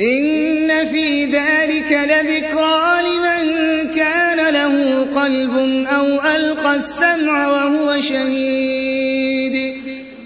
إن في ذلك لذكرى لمن كان له قلب أو ألقى السمع وهو شهيد